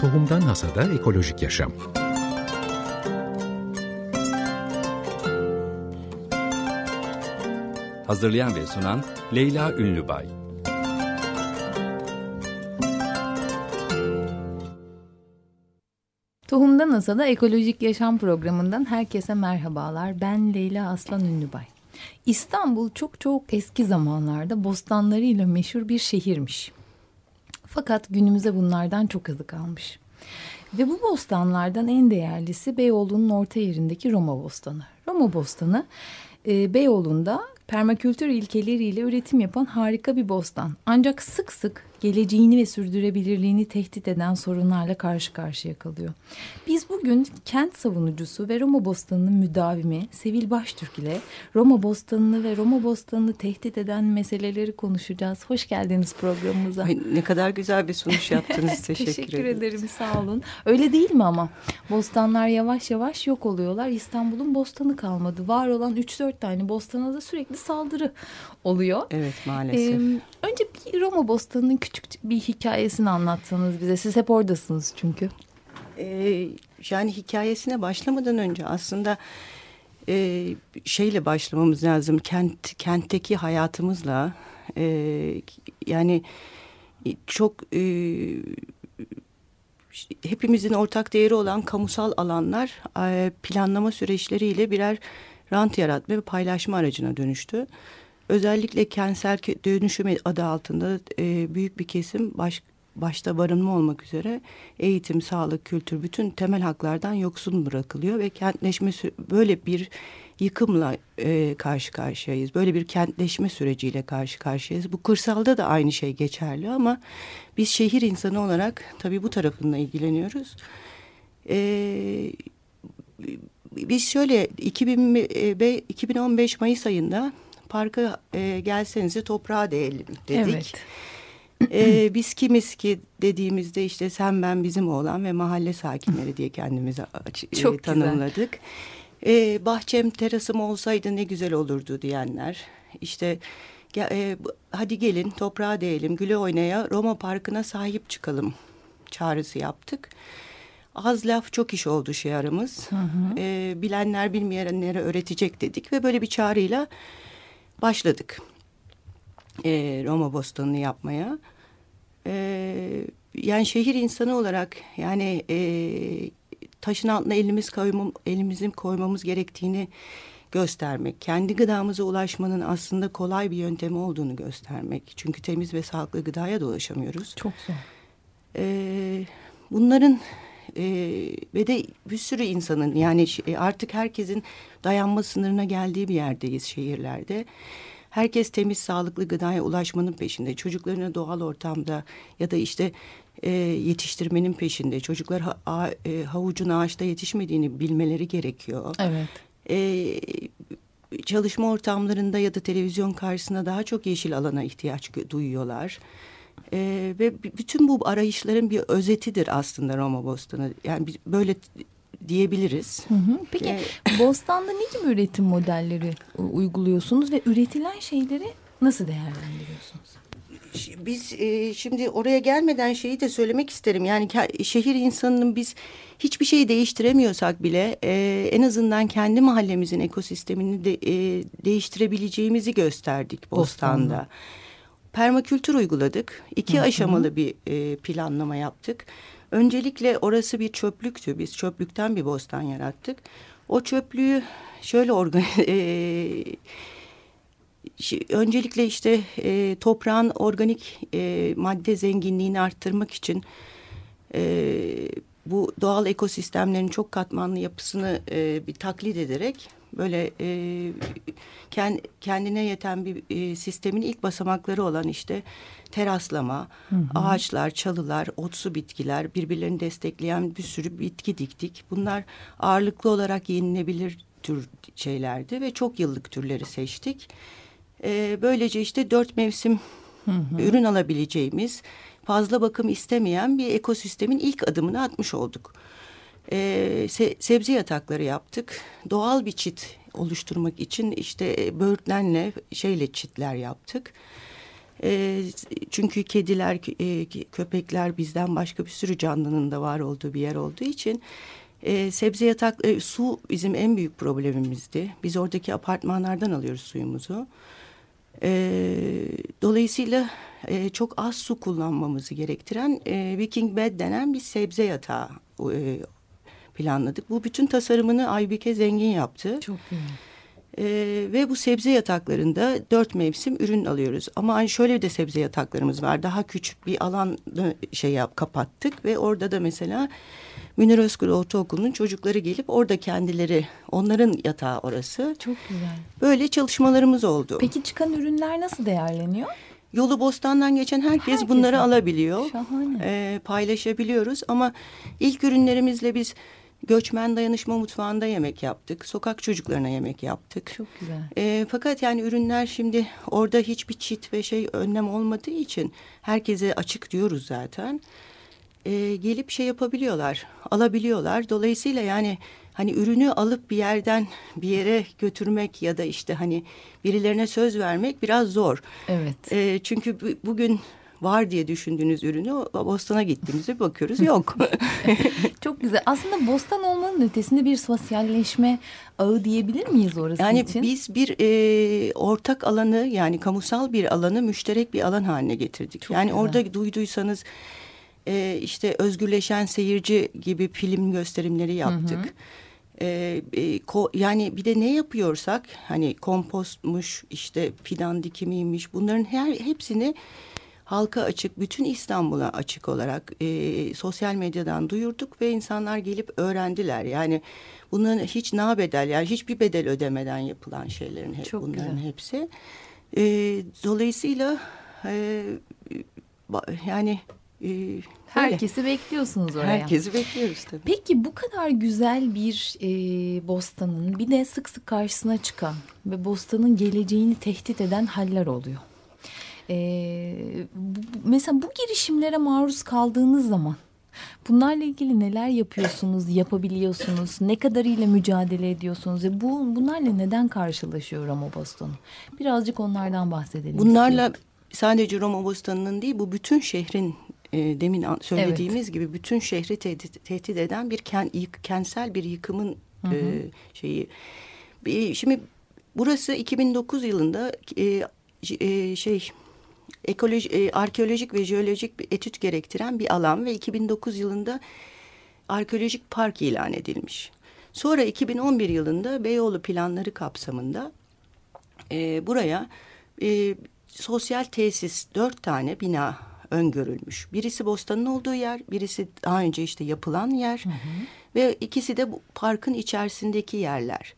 Tohumdan Hasada Ekolojik Yaşam Hazırlayan ve sunan Leyla Ünlübay Tohumdan Hasada Ekolojik Yaşam programından herkese merhabalar. Ben Leyla Aslan Ünlübay. İstanbul çok çok eski zamanlarda bostanlarıyla meşhur bir şehirmiş. Fakat günümüze bunlardan çok azı kalmış. Ve bu bostanlardan en değerlisi Beyoğlu'nun orta yerindeki Roma Bostanı. Roma Bostanı e, Beyoğlu'nda permakültür ilkeleriyle üretim yapan harika bir bostan. Ancak sık sık geleceğini ve sürdürülebilirliğini tehdit eden sorunlarla karşı karşıya kalıyor. Biz bugün kent savunucusu ve Roma Bostanı'nın müdavimi Sevil Baştürk ile Roma Bostanı'nı ve Roma Bostanı'nı tehdit eden meseleleri konuşacağız. Hoş geldiniz programımıza. Ay, ne kadar güzel bir sunuş yaptınız. Teşekkür, Teşekkür ederim sağ olun. Öyle değil mi ama? Bostanlar yavaş yavaş yok oluyorlar. İstanbul'un bostanı kalmadı. Var olan 3-4 tane bostana da sürekli saldırı oluyor. Evet maalesef. Ee, önce bir Roma Bostanı'nın küçük bir hikayesini anlatsanız bize. Siz hep oradasınız çünkü. Ee, yani hikayesine başlamadan önce aslında e, şeyle başlamamız lazım. Kent kentteki hayatımızla e, yani çok e, hepimizin ortak değeri olan kamusal alanlar e, planlama süreçleriyle birer rant yaratma ve paylaşma aracına dönüştü. Özellikle kentsel dönüşüm adı altında e, büyük bir kesim baş, başta barınma olmak üzere eğitim, sağlık, kültür bütün temel haklardan yoksun bırakılıyor ve kentleşme böyle bir yıkımla e, karşı karşıyayız. Böyle bir kentleşme süreciyle karşı karşıyayız. Bu kırsalda da aynı şey geçerli ama biz şehir insanı olarak tabii bu tarafında ilgileniyoruz. E, biz şöyle 2000, 2015 Mayıs ayında parka e, gelsenize toprağa değelim dedik. Evet. ee, biz kimiz ki dediğimizde işte sen ben bizim oğlan ve mahalle sakinleri diye kendimizi Çok e, tanımladık. Ee, bahçem terasım olsaydı ne güzel olurdu diyenler. İşte e, hadi gelin toprağa değelim güle oynaya Roma Parkı'na sahip çıkalım çağrısı yaptık. Az laf çok iş oldu şiarımız. Hı hı. Ee, bilenler bilmeyenlere öğretecek dedik ve böyle bir çağrıyla başladık. E, Roma bostanını yapmaya. E, yani şehir insanı olarak yani e, taşın altına elimiz koymam, elimizin koymamız gerektiğini göstermek, kendi gıdamıza ulaşmanın aslında kolay bir yöntemi olduğunu göstermek. Çünkü temiz ve sağlıklı gıdaya da ulaşamıyoruz. Çok zor. Ee, bunların e, ve de bir sürü insanın yani artık herkesin dayanma sınırına geldiği bir yerdeyiz şehirlerde. Herkes temiz, sağlıklı gıdaya ulaşmanın peşinde. Çocuklarını doğal ortamda ya da işte e, yetiştirmenin peşinde. Çocuklar ha, a, e, havucun ağaçta yetişmediğini bilmeleri gerekiyor. Evet. E, çalışma ortamlarında ya da televizyon karşısında daha çok yeşil alana ihtiyaç duyuyorlar. E, ve bütün bu arayışların bir özetidir aslında Roma Bostanı. Yani böyle diyebiliriz. Hı hı. Peki ee, Bostan'da ne gibi üretim modelleri uyguluyorsunuz ve üretilen şeyleri nasıl değerlendiriyorsunuz? Biz e, şimdi oraya gelmeden şeyi de söylemek isterim. Yani şehir insanının biz hiçbir şeyi değiştiremiyorsak bile e, en azından kendi mahallemizin ekosistemini de, e, değiştirebileceğimizi gösterdik Bostan'da. Bostan'da permakültür uyguladık. İki hı hı. aşamalı bir e, planlama yaptık. Öncelikle orası bir çöplüktü. Biz çöplükten bir bostan yarattık. O çöplüğü şöyle organ e, öncelikle işte e, toprağın organik e, madde zenginliğini arttırmak için e, bu doğal ekosistemlerin çok katmanlı yapısını e, bir taklit ederek böyle e, kendine yeten bir e, sistemin ilk basamakları olan işte teraslama, hı hı. ağaçlar, çalılar, otsu bitkiler, birbirlerini destekleyen bir sürü bitki diktik. Bunlar ağırlıklı olarak yenilebilir tür şeylerdi ve çok yıllık türleri seçtik. E, böylece işte dört mevsim hı hı. ürün alabileceğimiz, fazla bakım istemeyen bir ekosistemin ilk adımını atmış olduk e, se sebze yatakları yaptık. Doğal bir çit oluşturmak için işte böğürtlenle şeyle çitler yaptık. E, çünkü kediler, e, köpekler bizden başka bir sürü canlının da var olduğu bir yer olduğu için e, sebze yatak, e, su bizim en büyük problemimizdi. Biz oradaki apartmanlardan alıyoruz suyumuzu. E, dolayısıyla e, çok az su kullanmamızı gerektiren e, Viking Bed denen bir sebze yatağı e, planladık. Bu bütün tasarımını Aybike Zengin yaptı. Çok iyi. Ee, ve bu sebze yataklarında dört mevsim ürün alıyoruz. Ama hani şöyle de sebze yataklarımız var. Daha küçük bir alan şey yap, kapattık ve orada da mesela Münir Özgür Ortaokulu'nun çocukları gelip orada kendileri onların yatağı orası. Çok güzel. Böyle çalışmalarımız oldu. Peki çıkan ürünler nasıl değerleniyor? Yolu bostandan geçen herkes, herkes bunları alabiliyor. Şahane. E, paylaşabiliyoruz ama ilk ürünlerimizle biz göçmen dayanışma mutfağında yemek yaptık. Sokak çocuklarına yemek yaptık. Çok güzel. E, fakat yani ürünler şimdi orada hiçbir çit ve şey önlem olmadığı için herkese açık diyoruz zaten. E, gelip şey yapabiliyorlar, alabiliyorlar. Dolayısıyla yani hani ürünü alıp bir yerden bir yere götürmek ya da işte hani birilerine söz vermek biraz zor. Evet. E, çünkü bugün var diye düşündüğünüz ürünü bostana gittiğimizde bakıyoruz yok. Çok güzel. Aslında bostan olmanın ötesinde bir sosyalleşme ağı diyebilir miyiz orası yani için? Yani biz bir e, ortak alanı yani kamusal bir alanı müşterek bir alan haline getirdik. Çok yani güzel. orada duyduysanız e, işte özgürleşen seyirci gibi film gösterimleri yaptık. Hı hı. Ee, e, ko, yani bir de ne yapıyorsak hani kompostmuş işte fidan dikimiymiş bunların her hepsini halka açık, bütün İstanbul'a açık olarak e, sosyal medyadan duyurduk ve insanlar gelip öğrendiler. Yani bunların hiç na bedel yani hiçbir bedel ödemeden yapılan şeylerin hep, Çok bunların güzel. hepsi. E, dolayısıyla e, yani e, herkesi öyle. bekliyorsunuz oraya. Herkesi bekliyoruz tabii. Peki bu kadar güzel bir e, bostanın bir de sık sık karşısına çıkan ve bostanın geleceğini tehdit eden haller oluyor. Ee, bu, mesela bu girişimlere maruz kaldığınız zaman bunlarla ilgili neler yapıyorsunuz, yapabiliyorsunuz, ne kadarıyla mücadele ediyorsunuz ve bu bunlarla neden karşılaşıyor Roma Boston? Birazcık onlardan bahsedelim. Bunlarla istiyorum. sadece Roma Bostanı'nın değil bu bütün şehrin e, demin söylediğimiz evet. gibi bütün şehri tehdit, tehdit eden bir kent, yık, kentsel bir yıkımın hı hı. E, şeyi. E, şimdi burası 2009 yılında e, e, şey ekoloji, e, arkeolojik ve jeolojik bir etüt gerektiren bir alan ve 2009 yılında arkeolojik park ilan edilmiş. Sonra 2011 yılında Beyoğlu planları kapsamında e, buraya e, sosyal tesis dört tane bina öngörülmüş. Birisi Bostan'ın olduğu yer, birisi daha önce işte yapılan yer hı hı. ve ikisi de bu parkın içerisindeki yerler.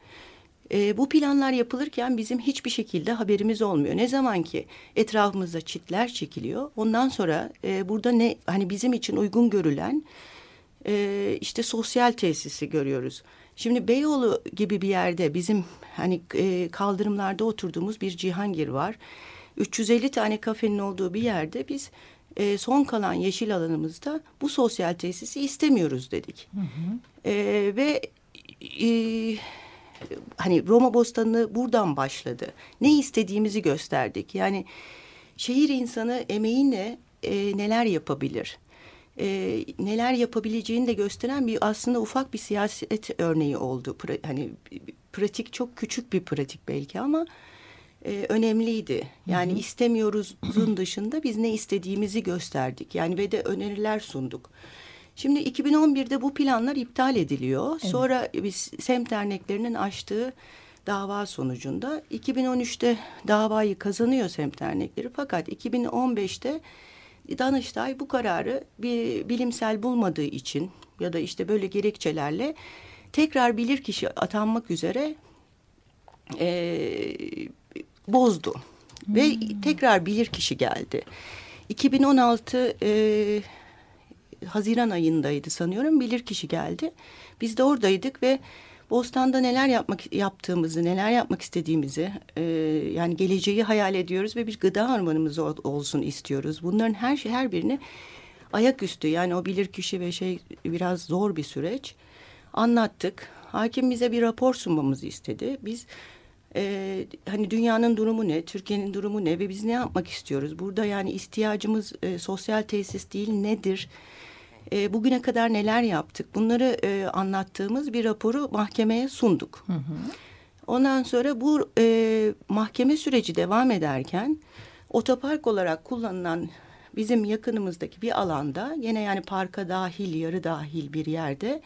E, bu planlar yapılırken bizim hiçbir şekilde haberimiz olmuyor. Ne zaman ki etrafımızda çitler çekiliyor, ondan sonra e, burada ne hani bizim için uygun görülen e, işte sosyal tesisi görüyoruz. Şimdi Beyoğlu gibi bir yerde bizim hani e, kaldırımlarda oturduğumuz bir Cihangir var. 350 tane kafenin olduğu bir yerde biz e, son kalan yeşil alanımızda bu sosyal tesisi istemiyoruz dedik. Hı hı. E, ve e, hani Roma Bostanı buradan başladı. Ne istediğimizi gösterdik. Yani şehir insanı emeğiyle e, neler yapabilir? E, neler yapabileceğini de gösteren bir aslında ufak bir siyaset örneği oldu. Pra, hani pratik çok küçük bir pratik belki ama e, önemliydi. Yani hı hı. istemiyoruzun dışında biz ne istediğimizi gösterdik. Yani ve de öneriler sunduk. Şimdi 2011'de bu planlar iptal ediliyor. Evet. Sonra biz semt derneklerinin açtığı dava sonucunda 2013'te davayı kazanıyor semt dernekleri. Fakat 2015'te Danıştay bu kararı bir bilimsel bulmadığı için ya da işte böyle gerekçelerle tekrar bilirkişi atanmak üzere e, bozdu. Hmm. Ve tekrar bilirkişi geldi. 2016 e, Haziran ayındaydı sanıyorum bilirkişi geldi. Biz de oradaydık ve Bostan'da neler yapmak yaptığımızı, neler yapmak istediğimizi, e, yani geleceği hayal ediyoruz ve bir gıda ormanımız ol, olsun istiyoruz. Bunların her şey her birini ayaküstü yani o bilirkişi ve şey biraz zor bir süreç anlattık. Hakim bize bir rapor sunmamızı istedi. Biz e, hani dünyanın durumu ne, Türkiye'nin durumu ne ve biz ne yapmak istiyoruz? Burada yani ihtiyacımız e, sosyal tesis değil nedir? E, bugüne kadar neler yaptık? Bunları e, anlattığımız bir raporu mahkemeye sunduk. Hı hı. Ondan sonra bu e, mahkeme süreci devam ederken otopark olarak kullanılan bizim yakınımızdaki bir alanda yine yani parka dahil yarı dahil bir yerde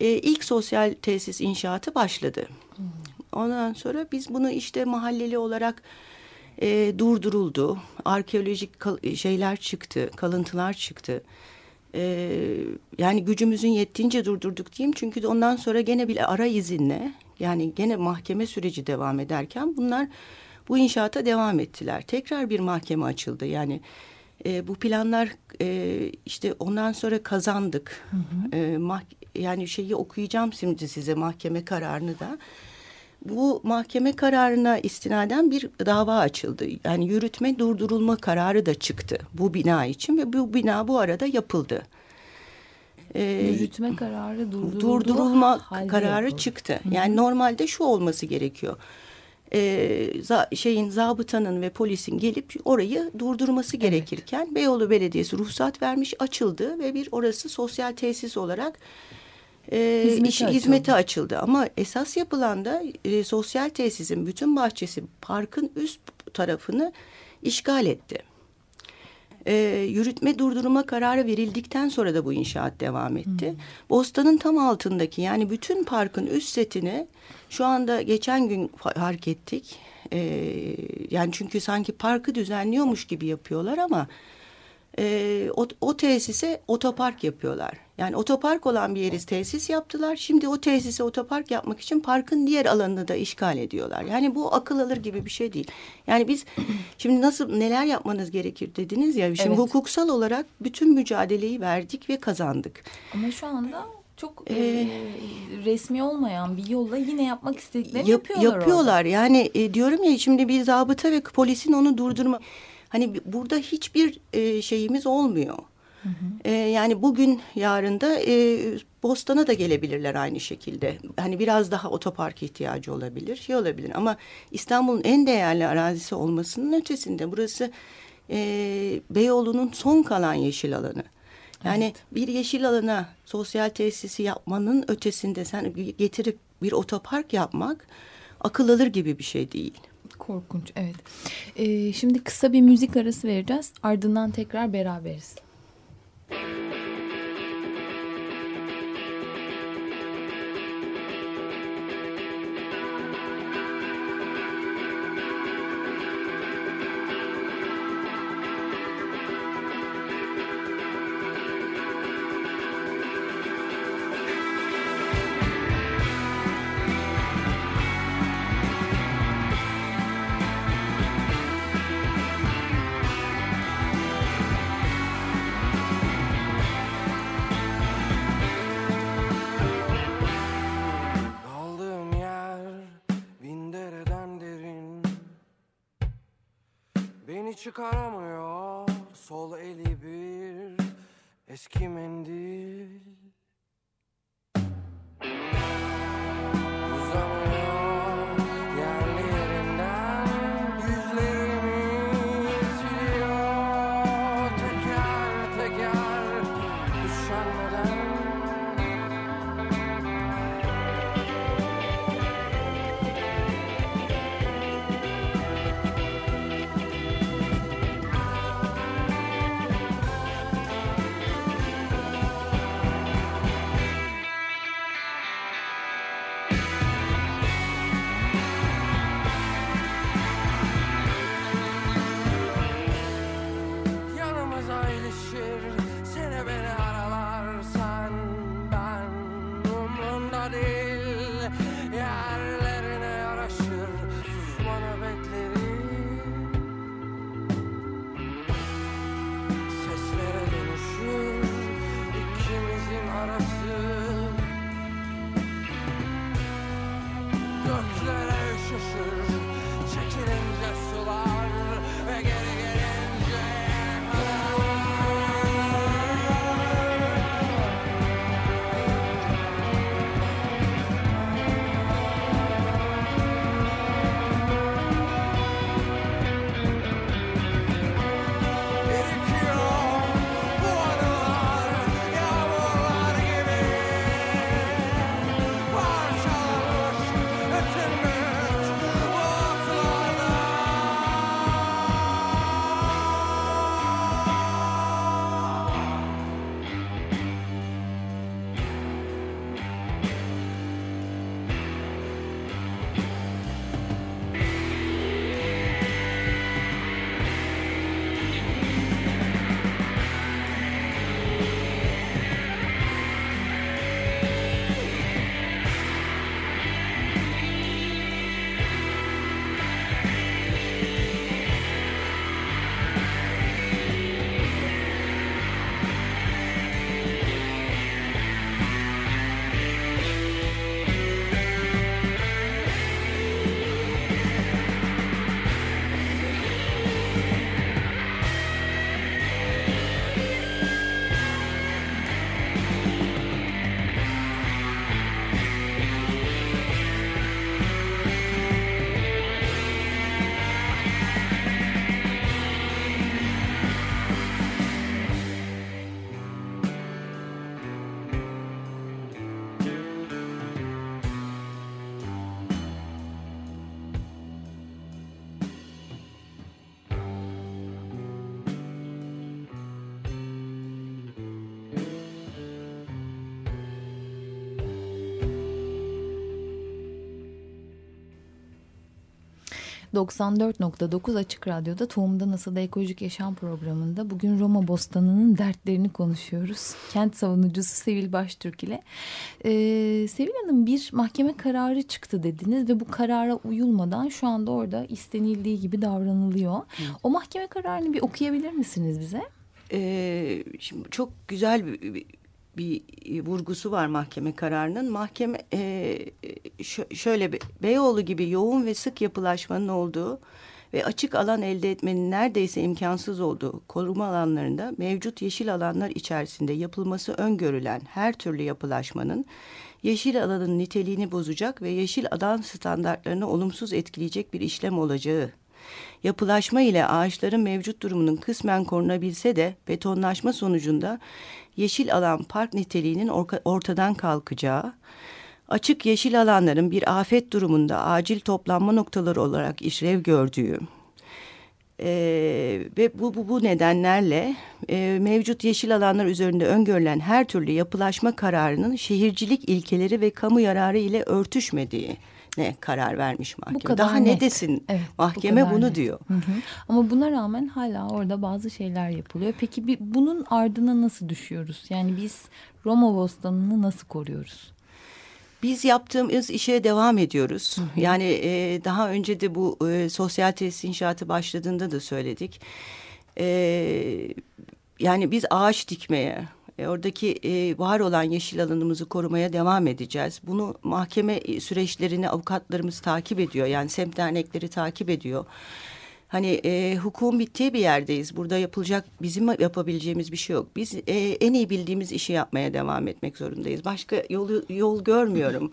e, ilk sosyal tesis inşaatı başladı. Hmm. Ondan sonra biz bunu işte mahalleli olarak e, durduruldu. Arkeolojik şeyler çıktı, kalıntılar çıktı. E, yani gücümüzün yettiğince durdurduk diyeyim. Çünkü ondan sonra gene bir ara izinle yani gene mahkeme süreci devam ederken bunlar bu inşaata devam ettiler. Tekrar bir mahkeme açıldı. Yani e, bu planlar e, işte ondan sonra kazandık. Hı hı. E, mah yani şeyi okuyacağım şimdi size mahkeme kararını da. Bu mahkeme kararına istinaden bir dava açıldı. Yani yürütme durdurulma kararı da çıktı bu bina için ve bu bina bu arada yapıldı. Ee, yürütme kararı durdurulma kararı yapıldı. çıktı. Yani Hı -hı. normalde şu olması gerekiyor e, za, şeyin zabıtanın ve polisin gelip orayı durdurması evet. gerekirken Beyoğlu Belediyesi ruhsat vermiş açıldı ve bir orası sosyal tesis olarak e, hizmeti, iş, açıldı. hizmeti açıldı. Ama esas yapılan da e, sosyal tesisin bütün bahçesi parkın üst tarafını işgal etti e, yürütme durdurma kararı verildikten sonra da bu inşaat devam etti. Hmm. Bostanın tam altındaki yani bütün parkın üst setini şu anda geçen gün fark ettik. E, yani çünkü sanki parkı düzenliyormuş gibi yapıyorlar ama e, o, o tesise otopark yapıyorlar. Yani otopark olan bir yeri tesis yaptılar. Şimdi o tesise otopark yapmak için parkın diğer alanını da işgal ediyorlar. Yani bu akıl alır gibi bir şey değil. Yani biz şimdi nasıl neler yapmanız gerekir dediniz ya. Şimdi evet. hukuksal olarak bütün mücadeleyi verdik ve kazandık. Ama şu anda çok ee, e, resmi olmayan bir yolla yine yapmak istediklerini yap, yapıyorlar. Yapıyorlar. Orada. Yani e, diyorum ya şimdi bir zabıta ve polisin onu durdurma Hani burada hiçbir e, şeyimiz olmuyor. Hı hı. E, yani bugün yarın da e, Bostan'a da gelebilirler aynı şekilde. Hani biraz daha otopark ihtiyacı olabilir, şey olabilir. Ama İstanbul'un en değerli arazisi olmasının ötesinde burası e, Beyoğlu'nun son kalan yeşil alanı. Yani evet. bir yeşil alana sosyal tesisi yapmanın ötesinde sen getirip bir otopark yapmak akıl alır gibi bir şey değil. Korkunç evet. Ee, şimdi kısa bir müzik arası vereceğiz. Ardından tekrar beraberiz. Çıkaramıyor. Sol eli bir eski mendil 94.9 Açık Radyo'da Tohumda Nasıl'da Ekolojik Yaşam programında bugün Roma Bostanı'nın dertlerini konuşuyoruz. Kent savunucusu Sevil Baştürk ile. Ee, Sevil Hanım bir mahkeme kararı çıktı dediniz ve bu karara uyulmadan şu anda orada istenildiği gibi davranılıyor. Hı. O mahkeme kararını bir okuyabilir misiniz bize? Ee, şimdi çok güzel bir, bir bir vurgusu var mahkeme kararının. Mahkeme e, şöyle Beyoğlu gibi yoğun ve sık yapılaşmanın olduğu ve açık alan elde etmenin neredeyse imkansız olduğu koruma alanlarında mevcut yeşil alanlar içerisinde yapılması öngörülen her türlü yapılaşmanın yeşil alanın niteliğini bozacak ve yeşil alan standartlarını olumsuz etkileyecek bir işlem olacağı Yapılaşma ile ağaçların mevcut durumunun kısmen korunabilse de betonlaşma sonucunda yeşil alan park niteliğinin ortadan kalkacağı, açık yeşil alanların bir afet durumunda acil toplanma noktaları olarak işlev gördüğü e, ve bu, bu, bu nedenlerle e, mevcut yeşil alanlar üzerinde öngörülen her türlü yapılaşma kararının şehircilik ilkeleri ve kamu yararı ile örtüşmediği ne karar vermiş mahkeme. Bu kadar Daha net. ne desin evet, mahkeme bu bunu net. diyor. Hı hı. Ama buna rağmen hala orada bazı şeyler yapılıyor. Peki bir, bunun ardına nasıl düşüyoruz? Yani biz Roma Bostanı'nı nasıl koruyoruz? Biz yaptığımız işe devam ediyoruz. Hı hı. Yani e, daha önce de bu e, sosyal tesis inşaatı başladığında da söyledik. E, yani biz ağaç dikmeye, e, oradaki e, var olan yeşil alanımızı korumaya devam edeceğiz. Bunu mahkeme e, süreçlerini avukatlarımız takip ediyor. Yani semt dernekleri takip ediyor. Hani e, hukukun bittiği bir yerdeyiz. Burada yapılacak bizim yapabileceğimiz bir şey yok. Biz e, en iyi bildiğimiz işi yapmaya devam etmek zorundayız. Başka yolu yol görmüyorum.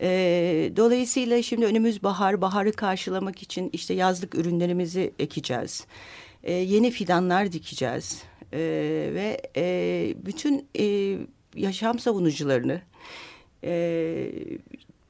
E, dolayısıyla şimdi önümüz bahar, baharı karşılamak için işte yazlık ürünlerimizi ekeceğiz. E, yeni fidanlar dikeceğiz e, ve e, bütün e, yaşam savunucularını e,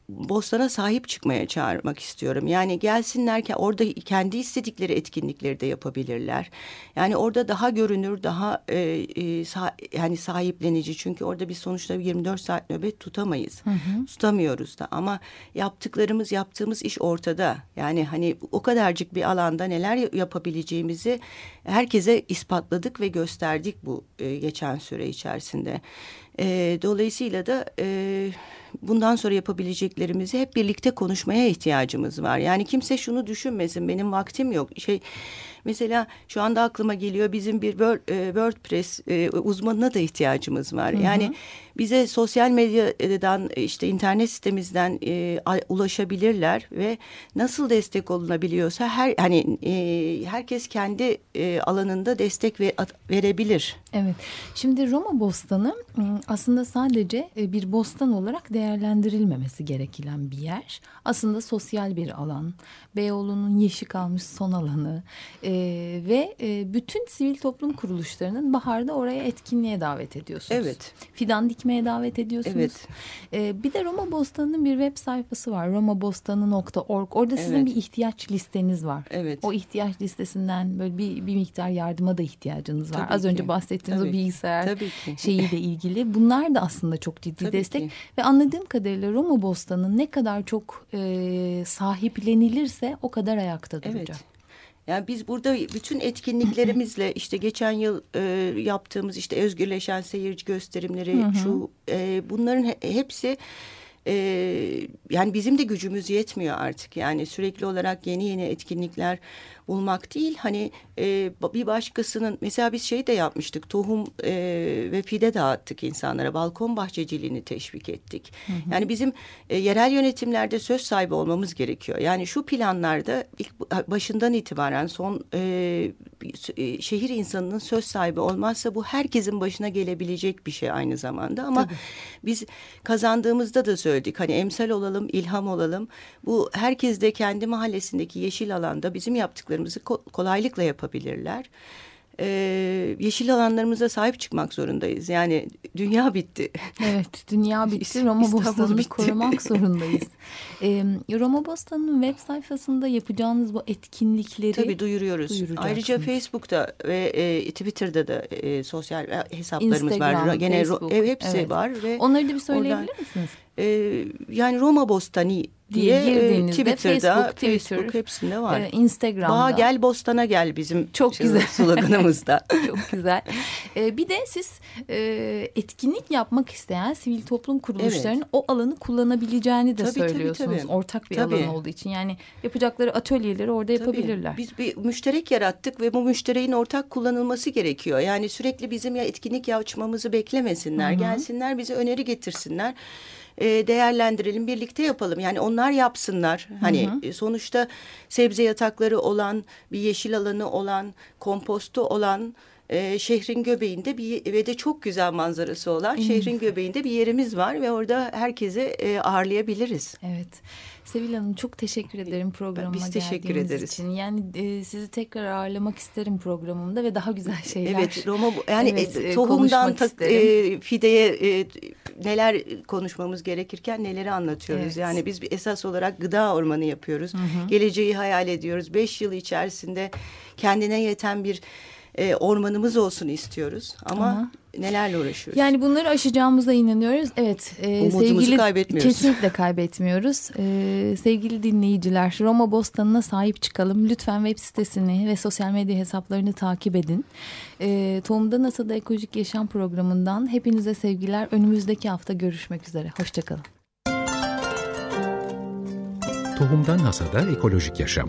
Bostan'a sahip çıkmaya çağırmak istiyorum. Yani gelsinler ki orada kendi istedikleri etkinlikleri de yapabilirler. Yani orada daha görünür, daha e, e, sah yani sahiplenici. Çünkü orada bir sonuçta 24 saat nöbet tutamayız. Hı hı. Tutamıyoruz da ama yaptıklarımız, yaptığımız iş ortada. Yani hani o kadarcık bir alanda neler yapabileceğimizi herkese ispatladık ve gösterdik bu e, geçen süre içerisinde. E, dolayısıyla da e, bundan sonra yapabileceklerimizi hep birlikte konuşmaya ihtiyacımız var. Yani kimse şunu düşünmesin benim vaktim yok. Şey Mesela şu anda aklıma geliyor bizim bir e, WordPress e, uzmanına da ihtiyacımız var. Hı hı. Yani bize sosyal medyadan işte internet sitemizden e, ulaşabilirler ve nasıl destek olunabiliyorsa her hani e, herkes kendi e, alanında destek ve, verebilir. Evet. Şimdi Roma Bostanı aslında sadece bir bostan olarak değerlendirilmemesi gereken bir yer. Aslında sosyal bir alan. Beyoğlu'nun yeşil kalmış son alanı. E, ve e, bütün sivil toplum kuruluşlarının baharda oraya etkinliğe davet ediyorsunuz. Evet. Fidan dikmeye davet ediyorsunuz. Evet. E, bir de Roma Bostanı'nın bir web sayfası var. romabostanu.org. Orada sizin evet. bir ihtiyaç listeniz var. Evet. O ihtiyaç listesinden böyle bir, bir miktar yardıma da ihtiyacınız var. Tabii Az ki. önce bahsettiğiniz Tabii. o bilgisayar Tabii ki. şeyiyle ilgili. Bunlar da aslında çok ciddi Tabii destek. Ki. Ve anladığım kadarıyla Roma Bostanı ne kadar çok e, sahiplenilirse o kadar ayakta duracak. Evet. Yani biz burada bütün etkinliklerimizle işte geçen yıl e, yaptığımız işte özgürleşen seyirci gösterimleri hı hı. şu e, bunların hepsi e, yani bizim de gücümüz yetmiyor artık. Yani sürekli olarak yeni yeni etkinlikler bulmak değil. Hani e, bir başkasının mesela biz şey de yapmıştık. Tohum e, ve fide dağıttık insanlara. Balkon bahçeciliğini teşvik ettik. Hı hı. Yani bizim e, yerel yönetimlerde söz sahibi olmamız gerekiyor. Yani şu planlarda ilk başından itibaren son e, e, şehir insanının söz sahibi olmazsa bu herkesin başına gelebilecek bir şey aynı zamanda. Ama Tabii. biz kazandığımızda da söyledik. Hani emsal olalım, ilham olalım. Bu herkes de kendi mahallesindeki yeşil alanda bizim yaptıklarımız yaptıklarımızı kolaylıkla yapabilirler. Ee, yeşil alanlarımıza sahip çıkmak zorundayız. Yani dünya bitti. Evet, dünya bitti. Roma Bostanı'nı korumak zorundayız. Ee, Roma Bostanı'nın web sayfasında yapacağınız bu etkinlikleri tabii duyuruyoruz. Ayrıca Facebook'ta ve e, Twitter'da da e, sosyal e, hesaplarımız Instagram, var. Gene Facebook, e, hepsi evet. var ve onları da bir söyleyebilir oradan, misiniz? E, yani Roma Bostani diye e, girdiğinizde Twitter'da, Facebook, Twitter, Facebook hepsinde var. e, Instagram'da. Bağ gel bostana gel bizim Çok şey- güzel. sloganımızda. Çok güzel. Ee, bir de siz e, etkinlik yapmak isteyen sivil toplum kuruluşlarının o alanı kullanabileceğini de Tabii, tabii, söylüyorsunuz. tabii. Ortak bir Tabii. alan olduğu için. Yani yapacakları atölyeleri orada yapabilirler. Tabii. Biz bir müşterek yarattık ve bu müştereğin ortak kullanılması gerekiyor. Yani sürekli bizim ya etkinlik açmamızı beklemesinler. Gelsinler bize öneri getirsinler. E, değerlendirelim birlikte yapalım. Yani onlar yapsınlar. Hani e, sonuçta sebze yatakları olan bir yeşil alanı olan kompostu olan e, şehrin göbeğinde bir ve de çok güzel manzarası olan şehrin göbeğinde bir yerimiz var ve orada herkesi e, ağırlayabiliriz. Evet. Sevil Hanım çok teşekkür ederim programa Biz teşekkür ederiz. için. Yani e, sizi tekrar ağırlamak isterim programımda ve daha güzel şeyler. Evet Roma yani Evet, e, e, tohumdan tak- e, fideye e, neler konuşmamız gerekirken neleri anlatıyoruz. Evet. Yani biz bir esas olarak gıda ormanı yapıyoruz. Geleceği hayal ediyoruz. Beş yıl içerisinde kendine yeten bir e, ormanımız olsun istiyoruz. Ama Aha. nelerle uğraşıyoruz? Yani bunları aşacağımıza inanıyoruz. Evet. E, Umudumuzu sevgili, kaybetmiyoruz. Kesinlikle kaybetmiyoruz. E, sevgili dinleyiciler Roma Bostanı'na sahip çıkalım. Lütfen web sitesini ve sosyal medya hesaplarını takip edin. E, Tohumda NASA'da Ekolojik Yaşam programından hepinize sevgiler. Önümüzdeki hafta görüşmek üzere. Hoşçakalın. Tohumdan Hasada Ekolojik Yaşam.